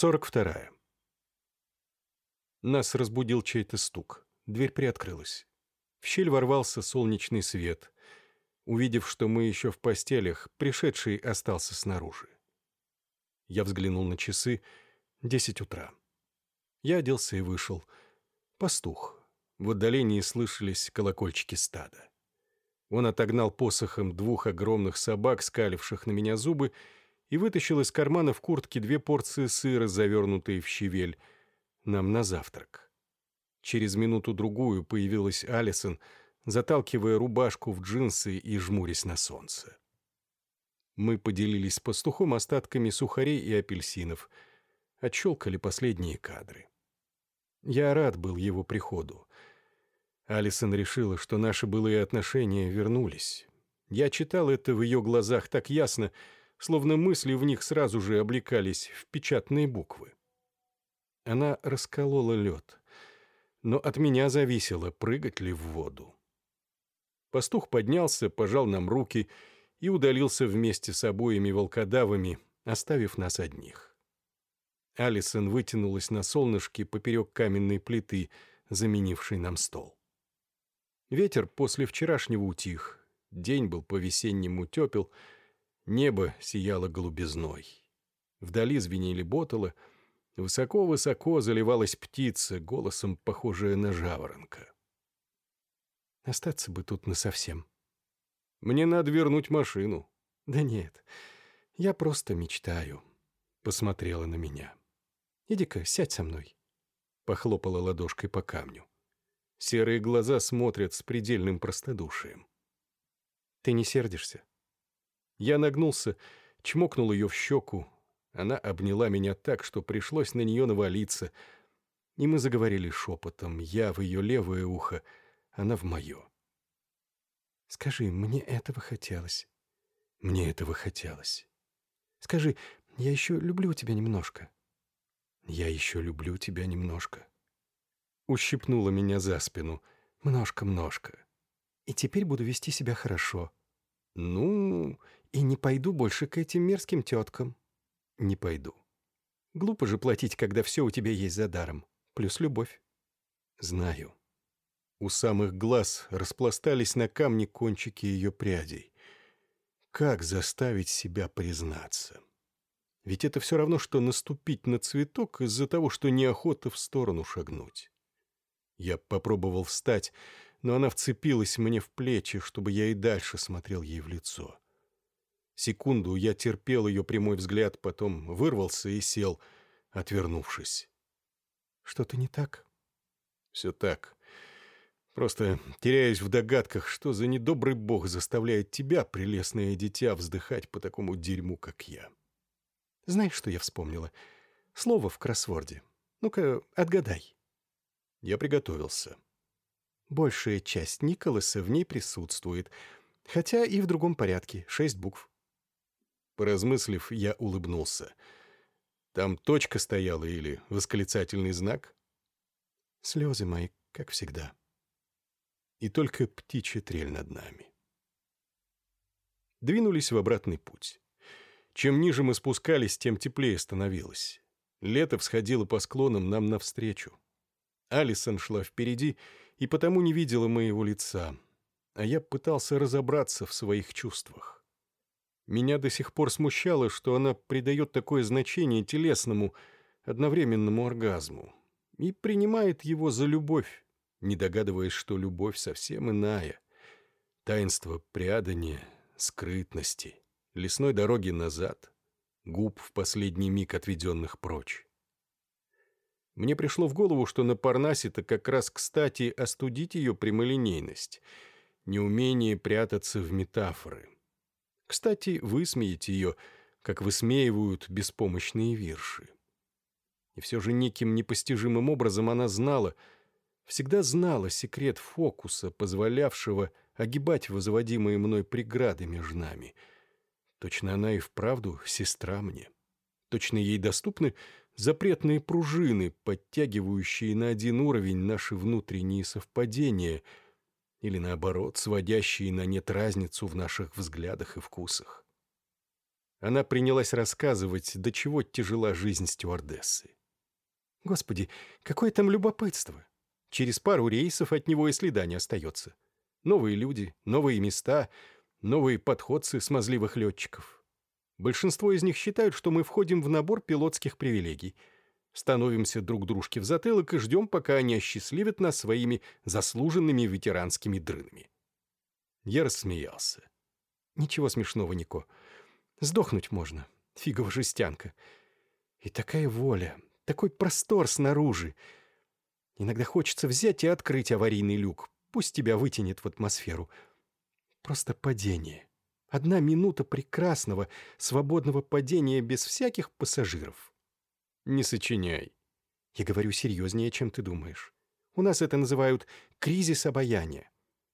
42. Нас разбудил чей-то стук. Дверь приоткрылась. В щель ворвался солнечный свет. Увидев, что мы еще в постелях, пришедший остался снаружи. Я взглянул на часы. Десять утра. Я оделся и вышел. Пастух. В отдалении слышались колокольчики стада. Он отогнал посохом двух огромных собак, скаливших на меня зубы, и вытащил из кармана в куртке две порции сыра, завернутые в щавель, нам на завтрак. Через минуту-другую появилась Алисон, заталкивая рубашку в джинсы и жмурясь на солнце. Мы поделились с пастухом остатками сухарей и апельсинов, отщелкали последние кадры. Я рад был его приходу. Алисон решила, что наши былые отношения вернулись. Я читал это в ее глазах так ясно, словно мысли в них сразу же облекались в печатные буквы. Она расколола лед, но от меня зависело, прыгать ли в воду. Пастух поднялся, пожал нам руки и удалился вместе с обоими волкодавами, оставив нас одних. Алисон вытянулась на солнышке поперек каменной плиты, заменившей нам стол. Ветер после вчерашнего утих, день был по-весеннему тепел — Небо сияло голубизной. Вдали звенели ботолы, высоко-высоко заливалась птица, голосом похожая на жаворонка. Остаться бы тут насовсем. Мне надо вернуть машину. Да нет, я просто мечтаю. Посмотрела на меня. Иди-ка, сядь со мной. Похлопала ладошкой по камню. Серые глаза смотрят с предельным простодушием. Ты не сердишься? Я нагнулся, чмокнул ее в щеку. Она обняла меня так, что пришлось на нее навалиться. И мы заговорили шепотом, я в ее левое ухо, она в мое. «Скажи, мне этого хотелось?» «Мне этого хотелось». «Скажи, я еще люблю тебя немножко». «Я еще люблю тебя немножко». Ущипнула меня за спину. «Множко-множко». «И теперь буду вести себя хорошо». «Ну...» И не пойду больше к этим мерзким теткам. Не пойду. Глупо же платить, когда все у тебя есть за даром. Плюс любовь. Знаю. У самых глаз распластались на камне кончики ее прядей. Как заставить себя признаться? Ведь это все равно, что наступить на цветок из-за того, что неохота в сторону шагнуть. Я попробовал встать, но она вцепилась мне в плечи, чтобы я и дальше смотрел ей в лицо. Секунду я терпел ее прямой взгляд, потом вырвался и сел, отвернувшись. «Что-то не так?» «Все так. Просто теряюсь в догадках, что за недобрый бог заставляет тебя, прелестное дитя, вздыхать по такому дерьму, как я». «Знаешь, что я вспомнила? Слово в кроссворде. Ну-ка, отгадай». Я приготовился. Большая часть Николаса в ней присутствует, хотя и в другом порядке, шесть букв. Поразмыслив, я улыбнулся. Там точка стояла или восклицательный знак? Слезы мои, как всегда. И только птичья трель над нами. Двинулись в обратный путь. Чем ниже мы спускались, тем теплее становилось. Лето всходило по склонам нам навстречу. Алисон шла впереди и потому не видела моего лица, а я пытался разобраться в своих чувствах. Меня до сих пор смущало, что она придает такое значение телесному, одновременному оргазму и принимает его за любовь, не догадываясь, что любовь совсем иная. Таинство прядания, скрытности, лесной дороги назад, губ в последний миг отведенных прочь. Мне пришло в голову, что на Парнасе-то как раз кстати остудить ее прямолинейность, неумение прятаться в метафоры — кстати, высмеять ее, как высмеивают беспомощные вирши. И все же неким непостижимым образом она знала, всегда знала секрет фокуса, позволявшего огибать возводимые мной преграды между нами. Точно она и вправду сестра мне. Точно ей доступны запретные пружины, подтягивающие на один уровень наши внутренние совпадения — или, наоборот, сводящие на нет разницу в наших взглядах и вкусах. Она принялась рассказывать, до чего тяжела жизнь стюардессы. Господи, какое там любопытство! Через пару рейсов от него и следа не остается. Новые люди, новые места, новые подходцы смазливых летчиков. Большинство из них считают, что мы входим в набор пилотских привилегий. Становимся друг дружке в затылок и ждем, пока они осчастливят нас своими заслуженными ветеранскими дрынами. Я рассмеялся. Ничего смешного, Нико. Сдохнуть можно. Фигова жестянка. И такая воля, такой простор снаружи. Иногда хочется взять и открыть аварийный люк. Пусть тебя вытянет в атмосферу. Просто падение. Одна минута прекрасного, свободного падения без всяких пассажиров. Не сочиняй. Я говорю серьезнее, чем ты думаешь. У нас это называют кризис обаяния.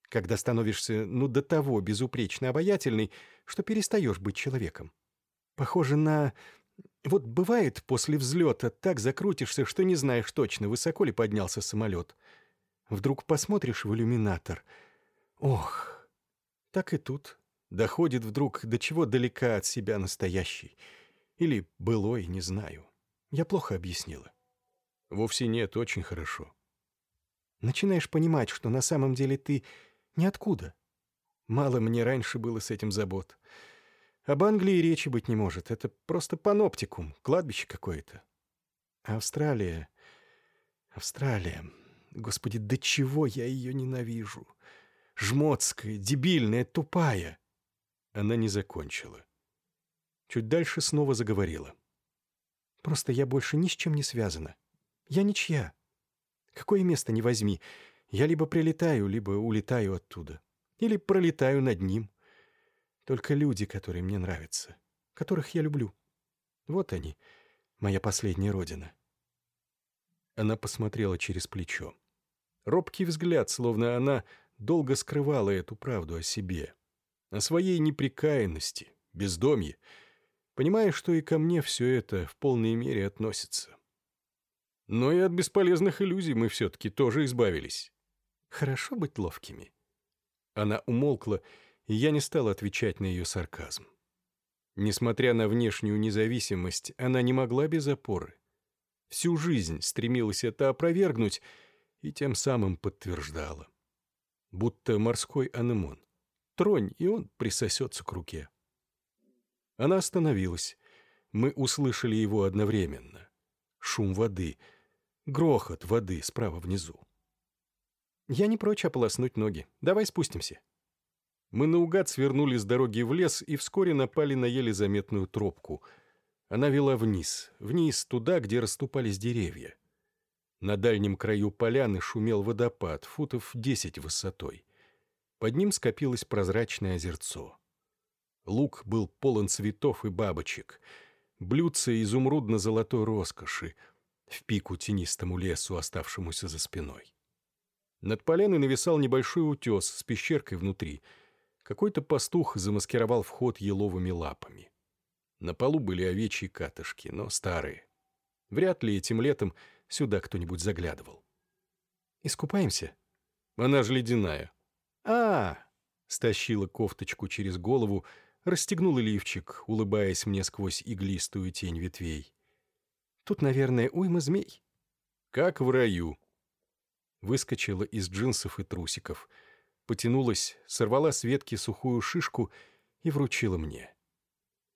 Когда становишься, ну, до того безупречно обаятельный, что перестаешь быть человеком. Похоже на вот бывает, после взлета так закрутишься, что не знаешь точно, высоко ли поднялся самолет. Вдруг посмотришь в иллюминатор. Ох, так и тут. Доходит вдруг, до чего далека от себя настоящий. Или былой, не знаю. Я плохо объяснила. Вовсе нет, очень хорошо. Начинаешь понимать, что на самом деле ты ниоткуда. Мало мне раньше было с этим забот. Об Англии речи быть не может. Это просто паноптикум, кладбище какое-то. Австралия... Австралия... Господи, до чего я ее ненавижу? Жмотская, дебильная, тупая. Она не закончила. Чуть дальше снова заговорила. Просто я больше ни с чем не связана. Я ничья. Какое место не возьми, я либо прилетаю, либо улетаю оттуда. Или пролетаю над ним. Только люди, которые мне нравятся, которых я люблю. Вот они, моя последняя родина. Она посмотрела через плечо. Робкий взгляд, словно она долго скрывала эту правду о себе, о своей неприкаянности, бездомье, понимая, что и ко мне все это в полной мере относится. Но и от бесполезных иллюзий мы все-таки тоже избавились. Хорошо быть ловкими. Она умолкла и я не стал отвечать на ее сарказм. Несмотря на внешнюю независимость, она не могла без опоры. Всю жизнь стремилась это опровергнуть и тем самым подтверждала. Будто морской анемон. Тронь, и он присосется к руке. Она остановилась. Мы услышали его одновременно. Шум воды, грохот воды справа внизу. «Я не прочь ополоснуть ноги. Давай спустимся». Мы наугад свернули с дороги в лес и вскоре напали на еле заметную тропку. Она вела вниз, вниз туда, где расступались деревья. На дальнем краю поляны шумел водопад, футов десять высотой. Под ним скопилось прозрачное озерцо. Луг был полон цветов и бабочек. Блюдце изумрудно-золотой роскоши в пику тенистому лесу, оставшемуся за спиной. Над поляной нависал небольшой утес с пещеркой внутри — какой-то пастух замаскировал вход еловыми лапами. На полу были овечьи катышки, но старые. Вряд ли этим летом сюда кто-нибудь заглядывал. «Искупаемся?» «Она же ледяная». -а -а стащила кофточку через голову, расстегнула лифчик, улыбаясь мне сквозь иглистую тень ветвей. «Тут, наверное, уйма змей». «Как в раю». Выскочила из джинсов и трусиков — потянулась, сорвала с ветки сухую шишку и вручила мне.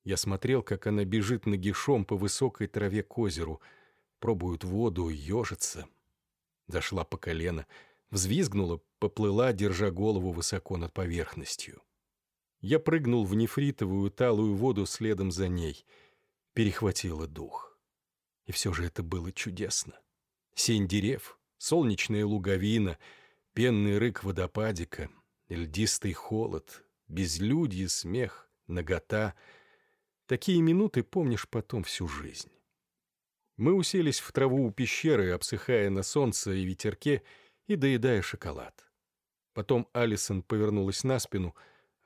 Я смотрел, как она бежит нагишом по высокой траве к озеру, пробует воду, ежится. Зашла по колено, взвизгнула, поплыла, держа голову высоко над поверхностью. Я прыгнул в нефритовую талую воду следом за ней, перехватила дух. И все же это было чудесно. Сень дерев, солнечная луговина — пенный рык водопадика, льдистый холод, безлюдье, смех, нагота. Такие минуты помнишь потом всю жизнь. Мы уселись в траву у пещеры, обсыхая на солнце и ветерке и доедая шоколад. Потом Алисон повернулась на спину,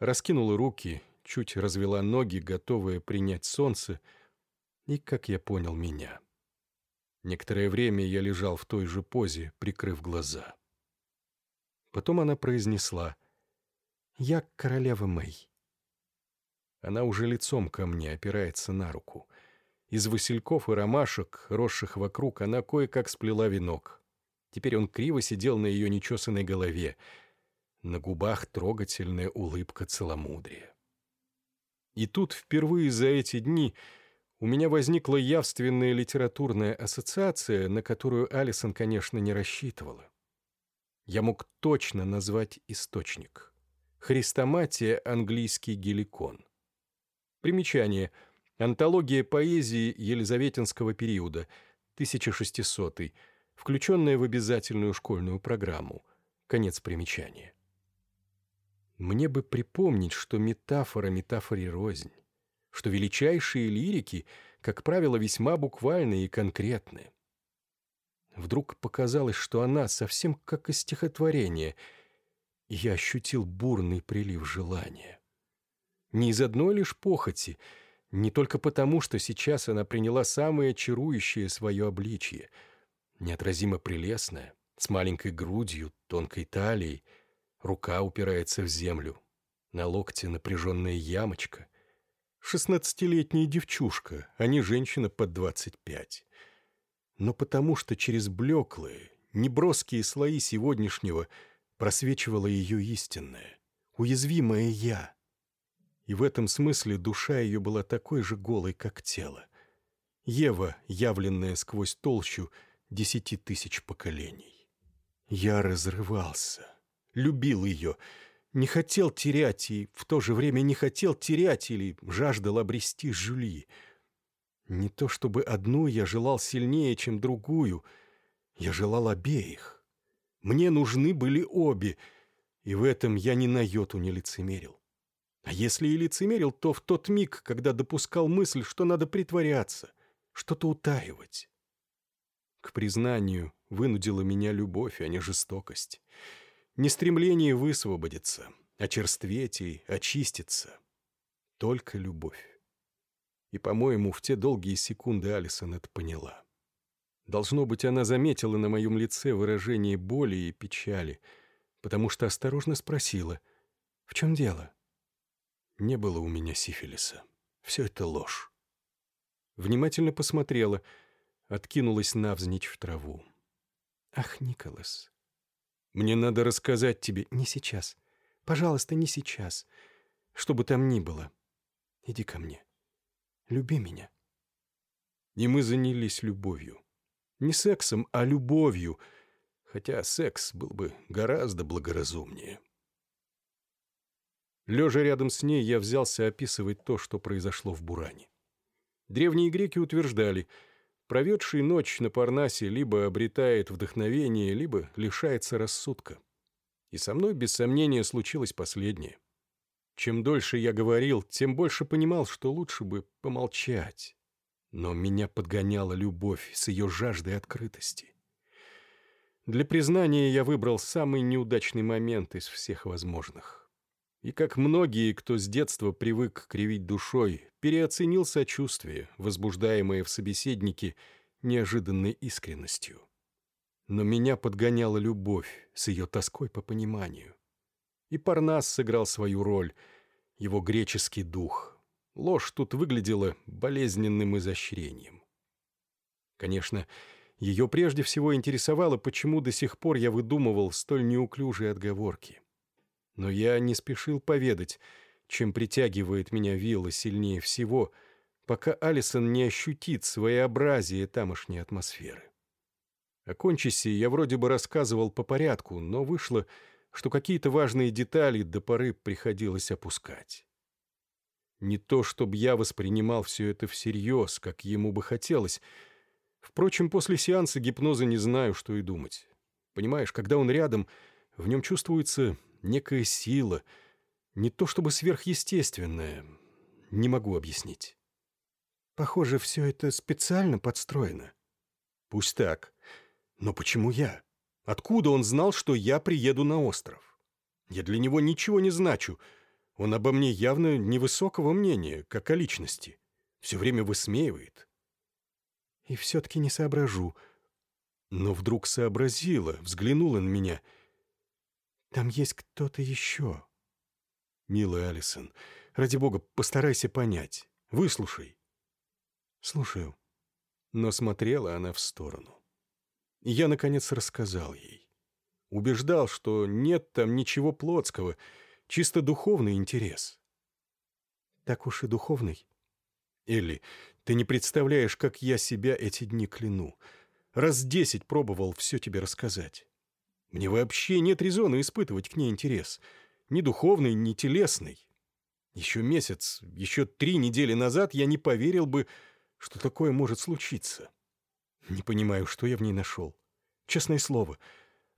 раскинула руки, чуть развела ноги, готовая принять солнце, и, как я понял, меня. Некоторое время я лежал в той же позе, прикрыв глаза. Потом она произнесла «Я королева Мэй». Она уже лицом ко мне опирается на руку. Из васильков и ромашек, росших вокруг, она кое-как сплела венок. Теперь он криво сидел на ее нечесанной голове. На губах трогательная улыбка целомудрия. И тут впервые за эти дни у меня возникла явственная литературная ассоциация, на которую Алисон, конечно, не рассчитывала. Я мог точно назвать источник. Хрестоматия английский геликон. Примечание. Антология поэзии Елизаветинского периода, 1600 включенная в обязательную школьную программу. Конец примечания. Мне бы припомнить, что метафора метафоре рознь, что величайшие лирики, как правило, весьма буквальные и конкретные. Вдруг показалось, что она совсем как из стихотворения, и я ощутил бурный прилив желания. Не из одной лишь похоти, не только потому, что сейчас она приняла самое чарующее свое обличье, неотразимо прелестное, с маленькой грудью, тонкой талией, Рука упирается в землю. На локте напряженная ямочка. Шестнадцатилетняя девчушка, а не женщина под двадцать пять. Но потому что через блеклые, неброские слои сегодняшнего просвечивала ее истинное, уязвимое «я». И в этом смысле душа ее была такой же голой, как тело. Ева, явленная сквозь толщу десяти тысяч поколений. Я разрывался любил ее, не хотел терять и в то же время не хотел терять или жаждал обрести Жюли. Не то чтобы одну я желал сильнее, чем другую, я желал обеих. Мне нужны были обе, и в этом я ни на йоту не лицемерил. А если и лицемерил, то в тот миг, когда допускал мысль, что надо притворяться, что-то утаивать. К признанию вынудила меня любовь, а не жестокость не стремление высвободиться, очерстветь и очиститься. Только любовь. И, по-моему, в те долгие секунды Алисон это поняла. Должно быть, она заметила на моем лице выражение боли и печали, потому что осторожно спросила, «В чем дело?» Не было у меня сифилиса. Все это ложь. Внимательно посмотрела, откинулась навзничь в траву. «Ах, Николас, мне надо рассказать тебе. Не сейчас. Пожалуйста, не сейчас. Что бы там ни было. Иди ко мне. Люби меня. И мы занялись любовью. Не сексом, а любовью. Хотя секс был бы гораздо благоразумнее. Лежа рядом с ней, я взялся описывать то, что произошло в Буране. Древние греки утверждали — проведший ночь на Парнасе либо обретает вдохновение, либо лишается рассудка. И со мной, без сомнения, случилось последнее. Чем дольше я говорил, тем больше понимал, что лучше бы помолчать. Но меня подгоняла любовь с ее жаждой открытости. Для признания я выбрал самый неудачный момент из всех возможных. И как многие, кто с детства привык кривить душой, переоценил сочувствие, возбуждаемое в собеседнике неожиданной искренностью. Но меня подгоняла любовь с ее тоской по пониманию. И Парнас сыграл свою роль, его греческий дух. Ложь тут выглядела болезненным изощрением. Конечно, ее прежде всего интересовало, почему до сих пор я выдумывал столь неуклюжие отговорки. Но я не спешил поведать, чем притягивает меня вилла сильнее всего, пока Алисон не ощутит своеобразие тамошней атмосферы. Окончись, я вроде бы рассказывал по порядку, но вышло, что какие-то важные детали до поры приходилось опускать. Не то, чтобы я воспринимал все это всерьез, как ему бы хотелось. Впрочем, после сеанса гипноза не знаю, что и думать. Понимаешь, когда он рядом, в нем чувствуется некая сила, не то чтобы сверхъестественная, не могу объяснить. Похоже, все это специально подстроено. Пусть так. Но почему я? Откуда он знал, что я приеду на остров? Я для него ничего не значу. Он обо мне явно невысокого мнения, как о личности. Все время высмеивает. И все-таки не соображу. Но вдруг сообразила, взглянула на меня — там есть кто-то еще. Милая Алисон, Ради бога, постарайся понять. Выслушай». «Слушаю». Но смотрела она в сторону. И я, наконец, рассказал ей. Убеждал, что нет там ничего плотского, чисто духовный интерес. «Так уж и духовный?» «Элли, ты не представляешь, как я себя эти дни кляну. Раз десять пробовал все тебе рассказать. Мне вообще нет резона испытывать к ней интерес. Ни духовный, ни телесный. Еще месяц, еще три недели назад я не поверил бы, что такое может случиться. Не понимаю, что я в ней нашел. Честное слово,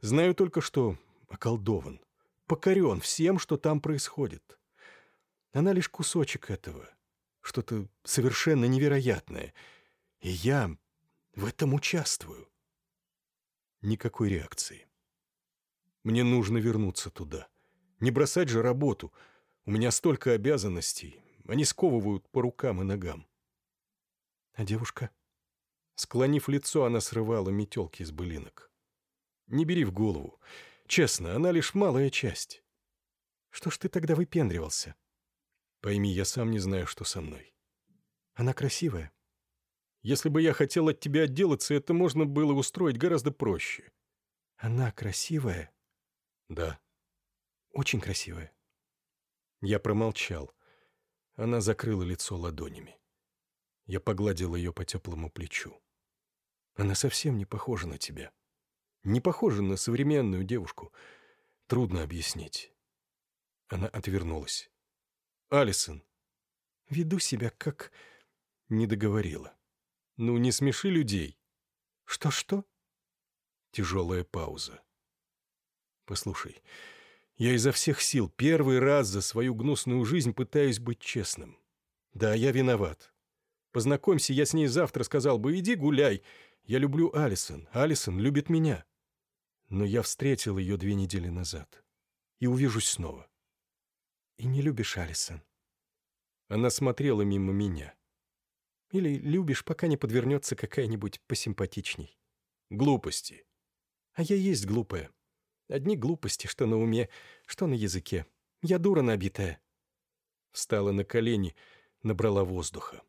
знаю только, что околдован, покорен всем, что там происходит. Она лишь кусочек этого, что-то совершенно невероятное. И я в этом участвую. Никакой реакции. Мне нужно вернуться туда. Не бросать же работу — у меня столько обязанностей. Они сковывают по рукам и ногам. А девушка? Склонив лицо, она срывала метелки из былинок. Не бери в голову. Честно, она лишь малая часть. Что ж ты тогда выпендривался? Пойми, я сам не знаю, что со мной. Она красивая. Если бы я хотел от тебя отделаться, это можно было устроить гораздо проще. Она красивая? Да. Очень красивая. Я промолчал. Она закрыла лицо ладонями. Я погладил ее по теплому плечу. Она совсем не похожа на тебя. Не похожа на современную девушку. Трудно объяснить. Она отвернулась. «Алисон, веду себя как...» Не договорила. «Ну, не смеши людей». «Что-что?» Тяжелая пауза. «Послушай, я изо всех сил первый раз за свою гнусную жизнь пытаюсь быть честным. Да, я виноват. Познакомься, я с ней завтра сказал бы, иди гуляй. Я люблю Алисон, Алисон любит меня. Но я встретил ее две недели назад. И увижусь снова. И не любишь Алисон. Она смотрела мимо меня. Или любишь, пока не подвернется какая-нибудь посимпатичней. Глупости. А я есть глупая. Одни глупости, что на уме, что на языке. Я дура набитая. Встала на колени, набрала воздуха.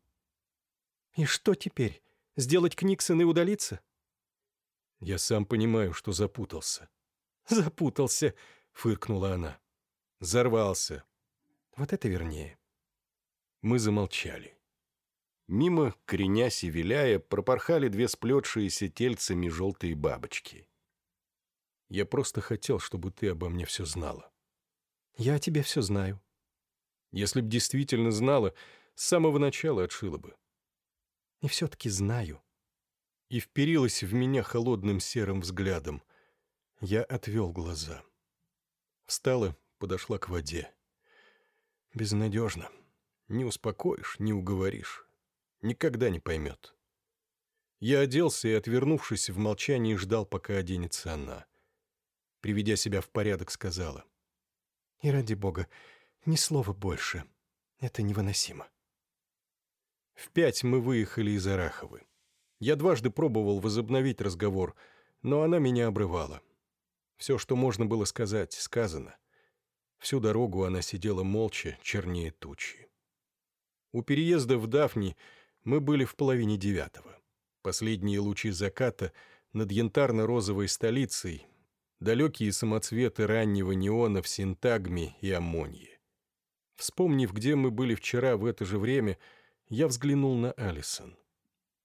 И что теперь? Сделать Книксон и удалиться? Я сам понимаю, что запутался. Запутался, фыркнула она. Зарвался. Вот это вернее. Мы замолчали. Мимо, кренясь и виляя, пропорхали две сплетшиеся тельцами желтые бабочки. Я просто хотел, чтобы ты обо мне все знала. Я о тебе все знаю. Если б действительно знала, с самого начала отшила бы. И все-таки знаю. И вперилась в меня холодным серым взглядом. Я отвел глаза. Встала, подошла к воде. Безнадежно. Не успокоишь, не уговоришь. Никогда не поймет. Я оделся и, отвернувшись, в молчании ждал, пока оденется она — приведя себя в порядок, сказала. «И ради бога, ни слова больше. Это невыносимо». В пять мы выехали из Араховы. Я дважды пробовал возобновить разговор, но она меня обрывала. Все, что можно было сказать, сказано. Всю дорогу она сидела молча, чернее тучи. У переезда в Дафни мы были в половине девятого. Последние лучи заката над янтарно-розовой столицей далекие самоцветы раннего неона в синтагме и аммонии. Вспомнив, где мы были вчера в это же время, я взглянул на Алисон.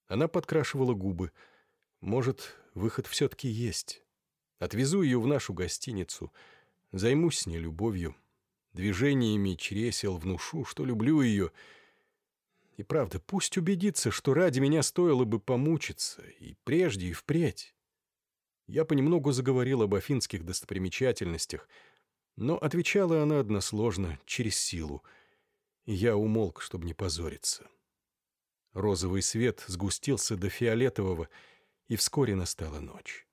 Она подкрашивала губы. Может, выход все-таки есть. Отвезу ее в нашу гостиницу, займусь с ней любовью, движениями чресел внушу, что люблю ее. И правда, пусть убедится, что ради меня стоило бы помучиться, и прежде, и впредь. Я понемногу заговорил об афинских достопримечательностях, но отвечала она односложно, через силу, я умолк, чтобы не позориться. Розовый свет сгустился до фиолетового, и вскоре настала ночь.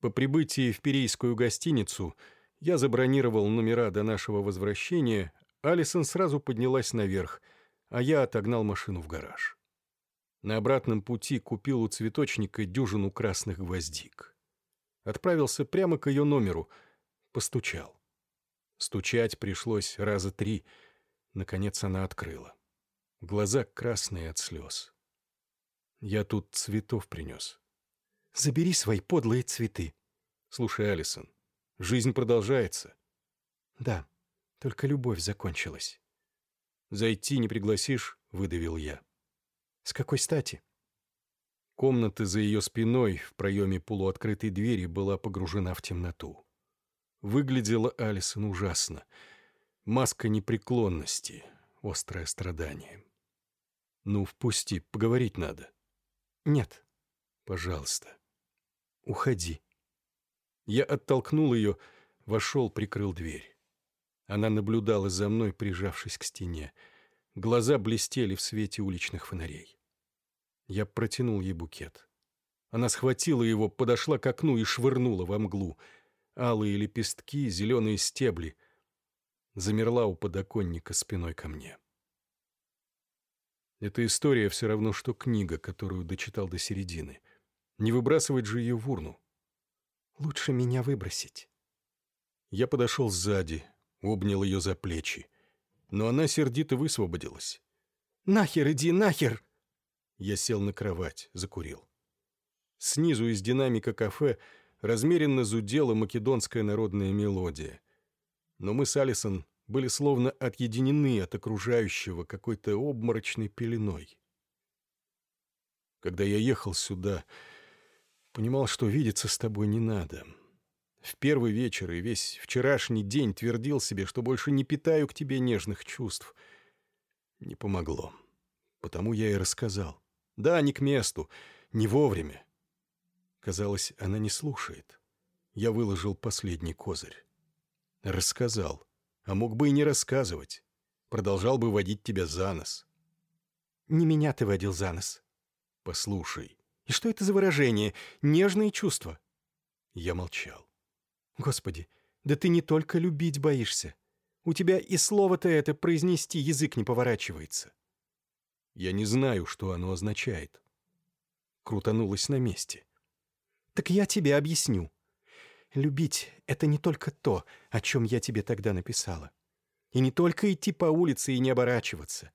По прибытии в Пирейскую гостиницу я забронировал номера до нашего возвращения, Алисон сразу поднялась наверх, а я отогнал машину в гараж. На обратном пути купил у цветочника дюжину красных гвоздик. Отправился прямо к ее номеру, постучал. Стучать пришлось раза три. Наконец она открыла. Глаза красные от слез. Я тут цветов принес. Забери свои подлые цветы. Слушай, Алисон, жизнь продолжается. Да, только любовь закончилась. Зайти не пригласишь, выдавил я. С какой стати? Комната за ее спиной в проеме полуоткрытой двери была погружена в темноту. Выглядела Алисон ужасно. Маска непреклонности, острое страдание. «Ну, впусти, поговорить надо». «Нет». «Пожалуйста». «Уходи». Я оттолкнул ее, вошел, прикрыл дверь. Она наблюдала за мной, прижавшись к стене. Глаза блестели в свете уличных фонарей. Я протянул ей букет. Она схватила его, подошла к окну и швырнула во мглу. Алые лепестки, зеленые стебли. Замерла у подоконника спиной ко мне. Эта история все равно, что книга, которую дочитал до середины. Не выбрасывать же ее в урну. Лучше меня выбросить. Я подошел сзади, обнял ее за плечи. Но она сердито высвободилась. «Нахер иди, нахер!» Я сел на кровать, закурил. Снизу из динамика кафе размеренно зудела македонская народная мелодия. Но мы с Алисон были словно отъединены от окружающего какой-то обморочной пеленой. Когда я ехал сюда, понимал, что видеться с тобой не надо. В первый вечер и весь вчерашний день твердил себе, что больше не питаю к тебе нежных чувств. Не помогло. Потому я и рассказал. Да, не к месту, не вовремя. Казалось, она не слушает. Я выложил последний козырь. Рассказал а мог бы и не рассказывать. Продолжал бы водить тебя за нос. Не меня ты водил за нос. Послушай. И что это за выражение? Нежные чувства. Я молчал. Господи, да ты не только любить боишься. У тебя и слово-то это произнести язык не поворачивается. Я не знаю, что оно означает. Крутанулась на месте. Так я тебе объясню. Любить — это не только то, о чем я тебе тогда написала. И не только идти по улице и не оборачиваться.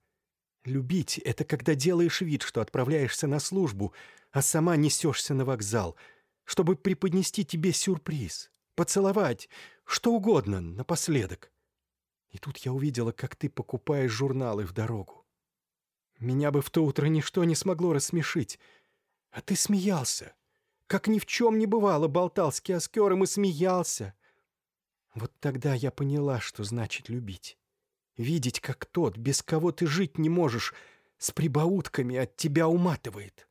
Любить — это когда делаешь вид, что отправляешься на службу, а сама несешься на вокзал, чтобы преподнести тебе сюрприз, поцеловать, что угодно напоследок. И тут я увидела, как ты покупаешь журналы в дорогу. Меня бы в то утро ничто не смогло рассмешить, а ты смеялся как ни в чем не бывало, болтал с киоскером и смеялся. Вот тогда я поняла, что значит любить. Видеть, как тот, без кого ты жить не можешь, с прибаутками от тебя уматывает.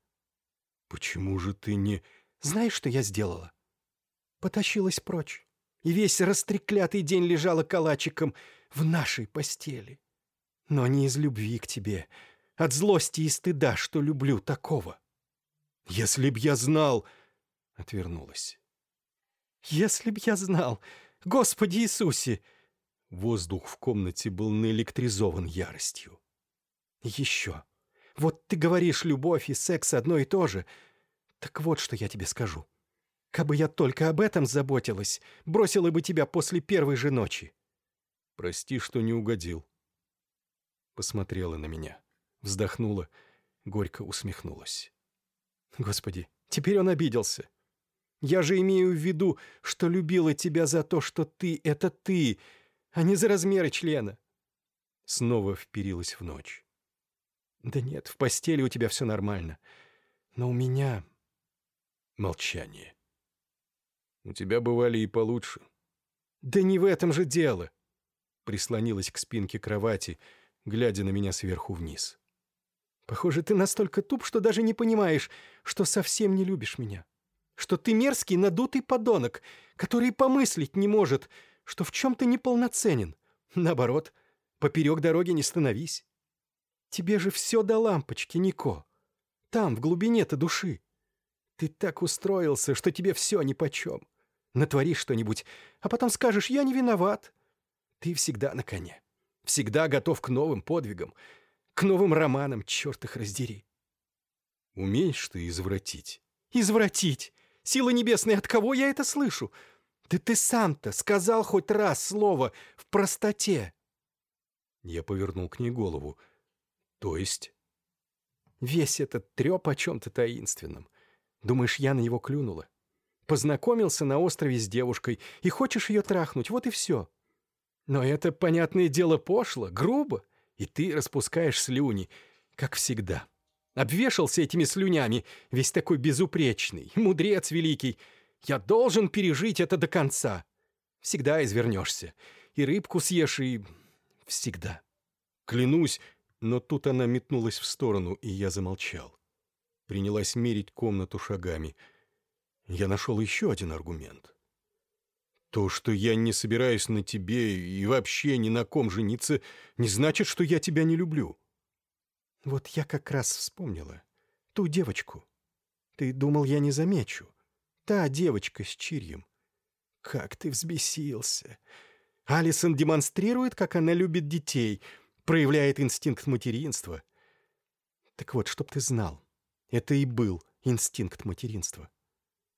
Почему же ты не... Знаешь, что я сделала? Потащилась прочь. И весь растреклятый день лежала калачиком в нашей постели. Но не из любви к тебе, от злости и стыда, что люблю такого. Если б я знал отвернулась. «Если б я знал! Господи Иисусе!» Воздух в комнате был наэлектризован яростью. «Еще! Вот ты говоришь, любовь и секс одно и то же. Так вот, что я тебе скажу. Кабы я только об этом заботилась, бросила бы тебя после первой же ночи». «Прости, что не угодил». Посмотрела на меня, вздохнула, горько усмехнулась. «Господи, теперь он обиделся. Я же имею в виду, что любила тебя за то, что ты — это ты, а не за размеры члена». Снова вперилась в ночь. «Да нет, в постели у тебя все нормально. Но у меня...» Молчание. «У тебя бывали и получше». «Да не в этом же дело!» Прислонилась к спинке кровати, глядя на меня сверху вниз. «Похоже, ты настолько туп, что даже не понимаешь, что совсем не любишь меня что ты мерзкий надутый подонок, который помыслить не может, что в чем-то неполноценен. Наоборот, поперек дороги не становись. Тебе же все до лампочки, Нико. Там, в глубине-то души. Ты так устроился, что тебе все нипочем. Натвори что-нибудь, а потом скажешь «я не виноват». Ты всегда на коне. Всегда готов к новым подвигам, к новым романам, черт их раздери. Умеешь ты извратить? Извратить? Сила небесная, от кого я это слышу? Да ты сам-то сказал хоть раз слово в простоте. Я повернул к ней голову. То есть? Весь этот треп о чем-то таинственном. Думаешь, я на него клюнула? Познакомился на острове с девушкой и хочешь ее трахнуть, вот и все. Но это, понятное дело, пошло, грубо, и ты распускаешь слюни, как всегда. Обвешался этими слюнями, весь такой безупречный, мудрец великий. Я должен пережить это до конца. Всегда извернешься. И рыбку съешь, и... всегда. Клянусь, но тут она метнулась в сторону, и я замолчал. Принялась мерить комнату шагами. Я нашел еще один аргумент. То, что я не собираюсь на тебе и вообще ни на ком жениться, не значит, что я тебя не люблю. Вот я как раз вспомнила. Ту девочку. Ты думал, я не замечу. Та девочка с чирьем. Как ты взбесился. Алисон демонстрирует, как она любит детей, проявляет инстинкт материнства. Так вот, чтоб ты знал, это и был инстинкт материнства.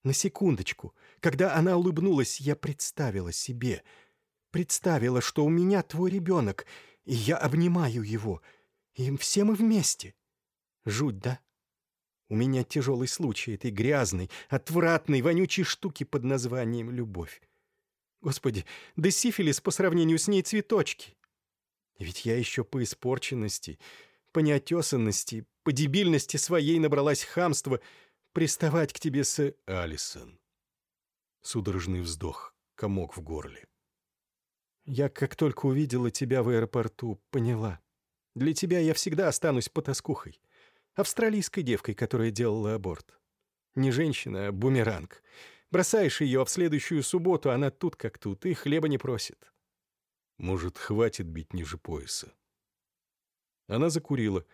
На секундочку, когда она улыбнулась, я представила себе, представила, что у меня твой ребенок, и я обнимаю его — и все мы вместе. Жуть, да? У меня тяжелый случай этой грязной, отвратной, вонючей штуки под названием любовь. Господи, да сифилис по сравнению с ней цветочки. Ведь я еще по испорченности, по неотесанности, по дебильности своей набралась хамства приставать к тебе с... Алисон. Судорожный вздох, комок в горле. Я, как только увидела тебя в аэропорту, поняла. Для тебя я всегда останусь потаскухой. Австралийской девкой, которая делала аборт. Не женщина, а бумеранг. Бросаешь ее, а в следующую субботу она тут как тут, и хлеба не просит. Может, хватит бить ниже пояса? Она закурила.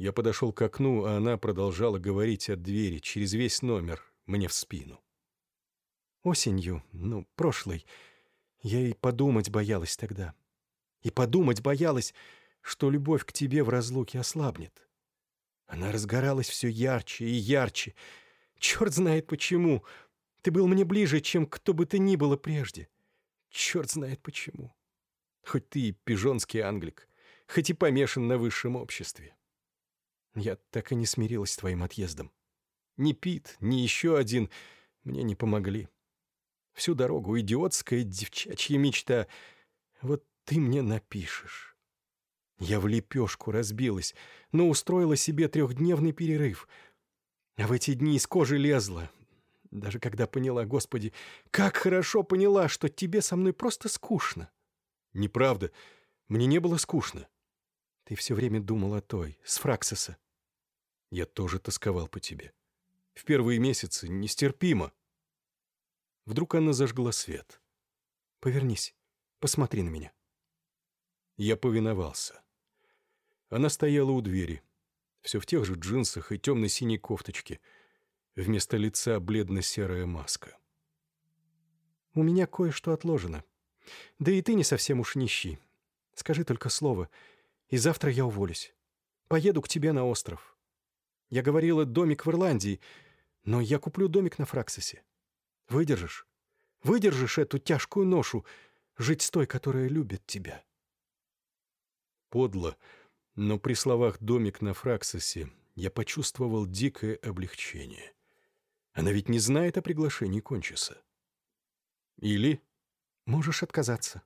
Я подошел к окну, а она продолжала говорить от двери через весь номер, мне в спину. Осенью, ну, прошлой, я и подумать боялась тогда. И подумать боялась, что любовь к тебе в разлуке ослабнет. Она разгоралась все ярче и ярче. Черт знает почему. Ты был мне ближе, чем кто бы ты ни было прежде. Черт знает почему. Хоть ты и пижонский англик, хоть и помешан на высшем обществе. Я так и не смирилась с твоим отъездом. Ни Пит, ни еще один мне не помогли. Всю дорогу идиотская девчачья мечта. Вот ты мне напишешь. Я в лепешку разбилась, но устроила себе трехдневный перерыв. А в эти дни из кожи лезла. Даже когда поняла, Господи, как хорошо поняла, что тебе со мной просто скучно. Неправда, мне не было скучно. Ты все время думал о той, с Фраксиса. Я тоже тосковал по тебе. В первые месяцы нестерпимо. Вдруг она зажгла свет. Повернись, посмотри на меня. Я повиновался. Она стояла у двери, все в тех же джинсах и темно-синей кофточке. Вместо лица бледно-серая маска. «У меня кое-что отложено. Да и ты не совсем уж нищий. Скажи только слово, и завтра я уволюсь. Поеду к тебе на остров. Я говорила, домик в Ирландии, но я куплю домик на Фраксисе. Выдержишь? Выдержишь эту тяжкую ношу, жить с той, которая любит тебя?» Подло, но при словах «домик на Фраксосе» я почувствовал дикое облегчение. Она ведь не знает о приглашении Кончиса. Или... Можешь отказаться.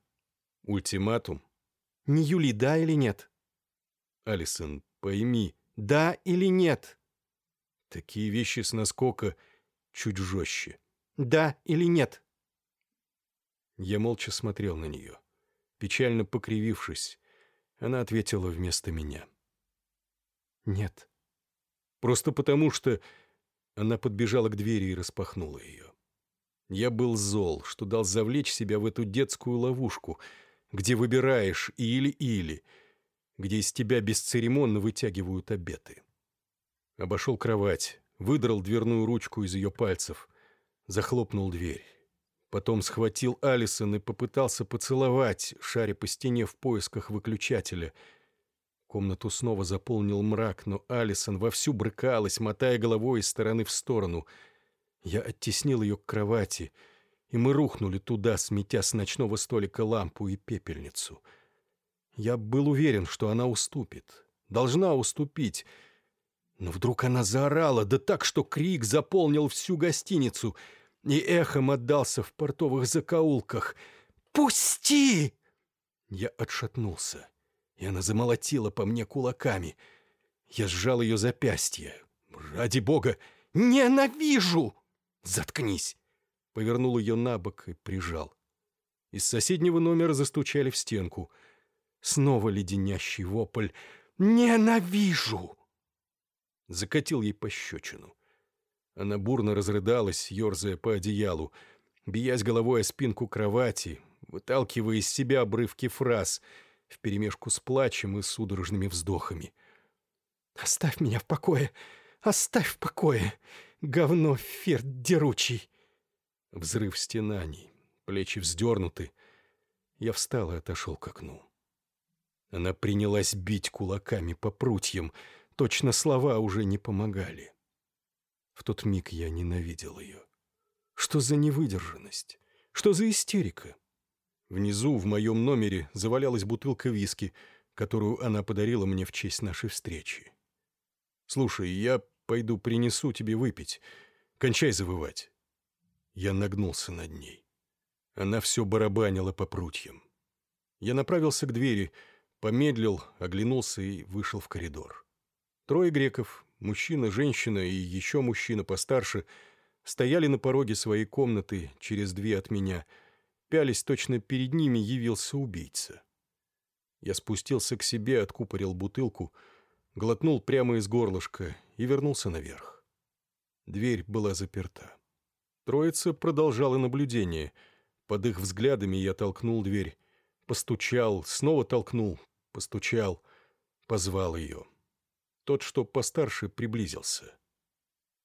Ультиматум. Не Юли, да или нет? Алисон, пойми. Да или нет? Такие вещи с наскока чуть жестче. Да или нет? Я молча смотрел на нее, печально покривившись, она ответила вместо меня. «Нет». Просто потому, что она подбежала к двери и распахнула ее. Я был зол, что дал завлечь себя в эту детскую ловушку, где выбираешь или-или, где из тебя бесцеремонно вытягивают обеты. Обошел кровать, выдрал дверную ручку из ее пальцев, захлопнул дверь. Потом схватил Алисон и попытался поцеловать, шаря по стене в поисках выключателя. Комнату снова заполнил мрак, но Алисон вовсю брыкалась, мотая головой из стороны в сторону. Я оттеснил ее к кровати, и мы рухнули туда, сметя с ночного столика лампу и пепельницу. Я был уверен, что она уступит. Должна уступить. Но вдруг она заорала, да так, что крик заполнил всю гостиницу и эхом отдался в портовых закоулках. «Пусти!» Я отшатнулся, и она замолотила по мне кулаками. Я сжал ее запястье. «Ради бога! Ненавижу!» «Заткнись!» Повернул ее на бок и прижал. Из соседнего номера застучали в стенку. Снова леденящий вопль. «Ненавижу!» Закатил ей пощечину. Она бурно разрыдалась, ерзая по одеялу, биясь головой о спинку кровати, выталкивая из себя обрывки фраз, вперемешку с плачем и судорожными вздохами. «Оставь меня в покое! Оставь в покое! Говно ферд деручий!» Взрыв стенаний, плечи вздернуты. Я встал и отошел к окну. Она принялась бить кулаками по прутьям, точно слова уже не помогали. В тот миг я ненавидел ее. Что за невыдержанность? Что за истерика? Внизу, в моем номере, завалялась бутылка виски, которую она подарила мне в честь нашей встречи. «Слушай, я пойду принесу тебе выпить. Кончай завывать». Я нагнулся над ней. Она все барабанила по прутьям. Я направился к двери, помедлил, оглянулся и вышел в коридор. Трое греков, мужчина, женщина и еще мужчина постарше, стояли на пороге своей комнаты через две от меня, пялись точно перед ними явился убийца. Я спустился к себе, откупорил бутылку, глотнул прямо из горлышка и вернулся наверх. Дверь была заперта. Троица продолжала наблюдение. Под их взглядами я толкнул дверь, постучал, снова толкнул, постучал, позвал ее. Тот, что постарше, приблизился.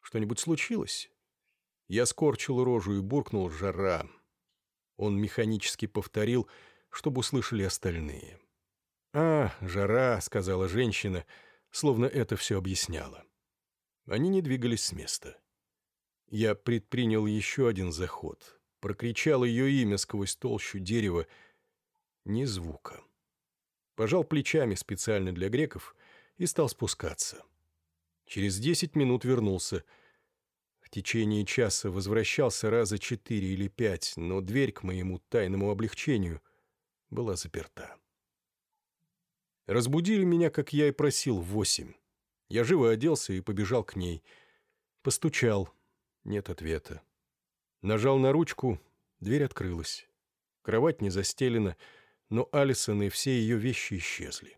«Что-нибудь случилось?» Я скорчил рожу и буркнул «жара». Он механически повторил, чтобы услышали остальные. «А, жара», — сказала женщина, словно это все объясняло. Они не двигались с места. Я предпринял еще один заход, прокричал ее имя сквозь толщу дерева. Ни звука. Пожал плечами специально для греков и стал спускаться. Через десять минут вернулся. В течение часа возвращался раза четыре или пять, но дверь к моему тайному облегчению была заперта. Разбудили меня, как я и просил, в восемь. Я живо оделся и побежал к ней. Постучал. Нет ответа. Нажал на ручку, дверь открылась. Кровать не застелена, но Алисон и все ее вещи исчезли.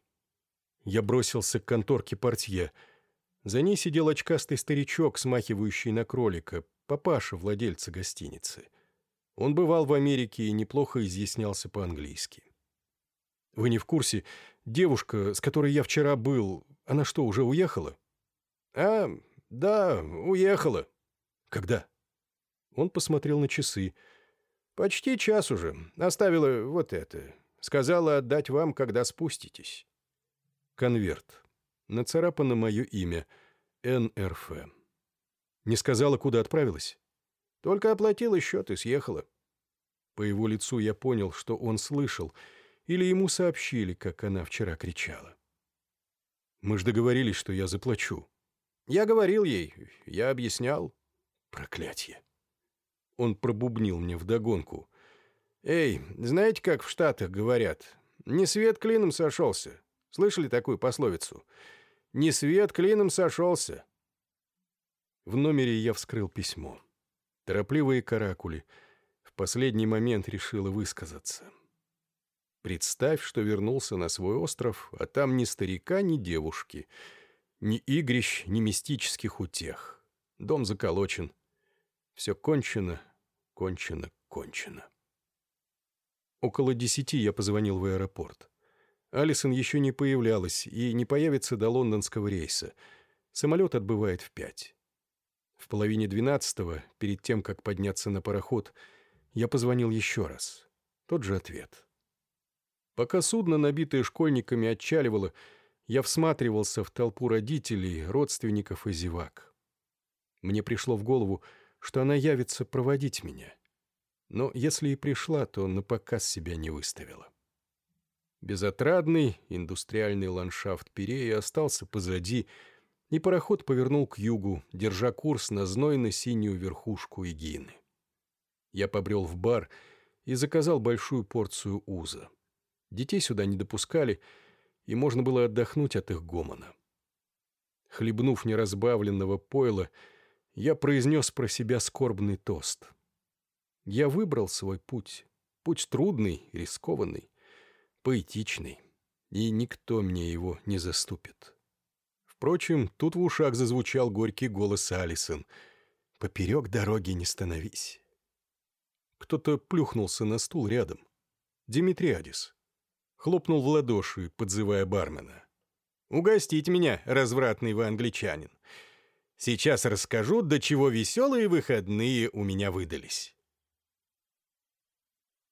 Я бросился к конторке портье. За ней сидел очкастый старичок, смахивающий на кролика, папаша владельца гостиницы. Он бывал в Америке и неплохо изъяснялся по-английски. «Вы не в курсе? Девушка, с которой я вчера был, она что, уже уехала?» «А, да, уехала». «Когда?» Он посмотрел на часы. «Почти час уже. Оставила вот это. Сказала отдать вам, когда спуститесь». Конверт. Нацарапано мое имя. НРФ. Не сказала, куда отправилась? Только оплатила счет и съехала. По его лицу я понял, что он слышал, или ему сообщили, как она вчера кричала. Мы ж договорились, что я заплачу. Я говорил ей, я объяснял. Проклятье. Он пробубнил мне вдогонку. «Эй, знаете, как в Штатах говорят? Не свет клином сошелся. Слышали такую пословицу? «Не свет клином сошелся». В номере я вскрыл письмо. Торопливые каракули. В последний момент решила высказаться. Представь, что вернулся на свой остров, а там ни старика, ни девушки, ни игрищ, ни мистических утех. Дом заколочен. Все кончено, кончено, кончено. Около десяти я позвонил в аэропорт. Алисон еще не появлялась и не появится до лондонского рейса. Самолет отбывает в пять. В половине двенадцатого, перед тем, как подняться на пароход, я позвонил еще раз. Тот же ответ. Пока судно, набитое школьниками, отчаливало, я всматривался в толпу родителей, родственников и зевак. Мне пришло в голову, что она явится проводить меня. Но если и пришла, то на показ себя не выставила. Безотрадный индустриальный ландшафт Пиреи остался позади, и пароход повернул к югу, держа курс на знойно-синюю верхушку Эгины. Я побрел в бар и заказал большую порцию уза. Детей сюда не допускали, и можно было отдохнуть от их гомона. Хлебнув неразбавленного пойла, я произнес про себя скорбный тост. Я выбрал свой путь. Путь трудный, рискованный, поэтичный, и никто мне его не заступит. Впрочем, тут в ушах зазвучал горький голос Алисон. «Поперек дороги не становись». Кто-то плюхнулся на стул рядом. Димитриадис. Хлопнул в ладоши, подзывая бармена. «Угостить меня, развратный вы англичанин. Сейчас расскажу, до чего веселые выходные у меня выдались».